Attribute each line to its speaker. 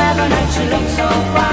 Speaker 1: never let she looks so fine.